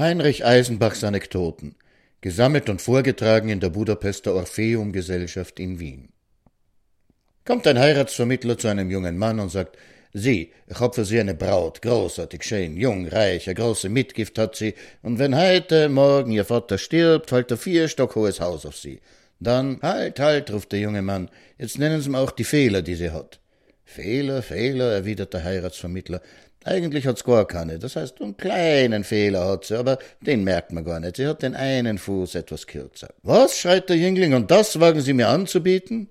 Heinrich Eisenbachs Anekdoten, gesammelt und vorgetragen in der Budapester Orpheum-Gesellschaft in Wien. Kommt ein Heiratsvermittler zu einem jungen Mann und sagt, Sie, ich hab für Sie eine Braut, großartig schön, jung, reich, eine große Mitgift hat sie, und wenn heute, morgen Ihr Vater stirbt, fällt ein vier Stock hohes Haus auf Sie. Dann, halt, halt, ruft der junge Mann, jetzt nennen Sie mir auch die Fehler, die sie hat. Fehler, Fehler, erwidert der Heiratsvermittler. Eigentlich hat's gar keine. Das heißt, einen kleinen Fehler hat sie, aber den merkt man gar nicht. Sie hat den einen Fuß etwas kürzer. Was? schreit der Jüngling, und das wagen Sie mir anzubieten?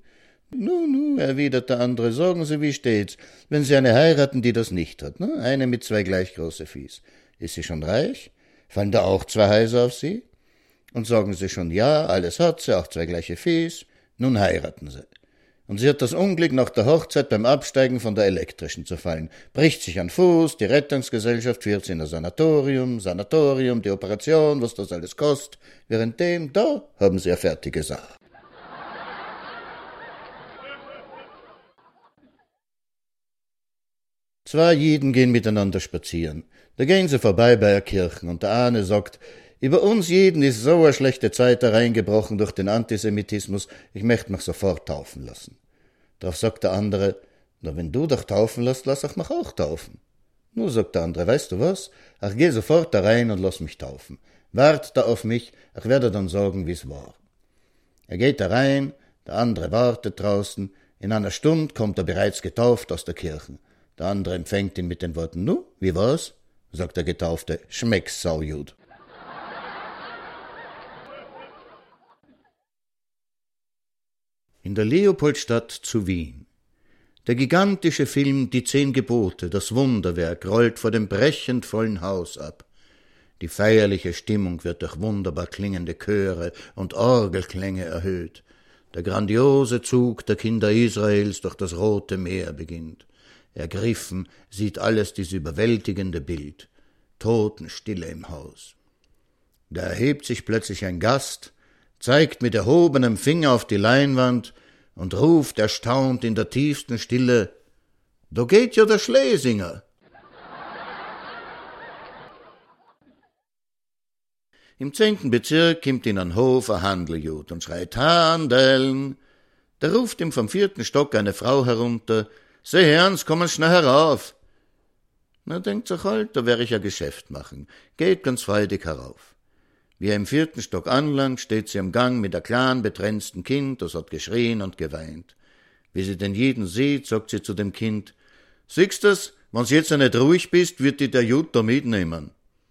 Nu, nu, erwidert der andere, sagen Sie, wie steht's, wenn Sie eine heiraten, die das nicht hat, ne? Eine mit zwei gleich große Fies. Ist sie schon reich? Fallen da auch zwei Häuser auf Sie? Und sagen Sie schon ja, alles hat sie, auch zwei gleiche Fies. Nun heiraten Sie und sie hat das Unglück, nach der Hochzeit beim Absteigen von der elektrischen zu fallen. Bricht sich an Fuß, die Rettungsgesellschaft führt sie in ein Sanatorium, Sanatorium, die Operation, was das alles kostet. Währenddem, da haben sie eine fertige Sache. Zwei Jiden gehen miteinander spazieren. Da gehen sie vorbei bei der Kirche und der eine sagt, über uns jeden ist so eine schlechte Zeit hereingebrochen durch den Antisemitismus, ich möchte mich sofort taufen lassen. Darauf sagt der andere, na wenn du dich taufen lässt, lass ich mich auch taufen. Nur sagt der andere, weißt du was? Ach geh sofort da rein und lass mich taufen. Wart da auf mich, ich werde dann sagen, wie's war. Er geht da rein, der andere wartet draußen, in einer Stunde kommt er bereits getauft aus der Kirche. Der andere empfängt ihn mit den Worten, nu, wie war's? sagt der Getaufte, schmeck's saujud. In der Leopoldstadt zu Wien. Der gigantische Film Die Zehn Gebote, das Wunderwerk, rollt vor dem brechend vollen Haus ab. Die feierliche Stimmung wird durch wunderbar klingende Chöre und Orgelklänge erhöht. Der grandiose Zug der Kinder Israels durch das Rote Meer beginnt. Ergriffen sieht alles dies überwältigende Bild. Totenstille im Haus. Da erhebt sich plötzlich ein Gast, zeigt mit erhobenem Finger auf die Leinwand und ruft erstaunt in der tiefsten Stille Da geht ja der Schlesinger. Im zehnten Bezirk kommt in ein Hof ein Handeljud und schreit Handeln. Da ruft ihm vom vierten Stock eine Frau herunter Seh Herrns, kommen schnell herauf. Na, denkt sich halt, da wär ich ja Geschäft machen. Geht ganz freudig herauf. Wie er im vierten Stock anlangt, steht sie am Gang mit der kleinen, betränzten Kind, das hat geschrien und geweint. Wie sie den jeden sieht, sagt sie zu dem Kind, Siehst du's, wenn's jetzt nicht ruhig bist, wird dir der Jud da mitnehmen.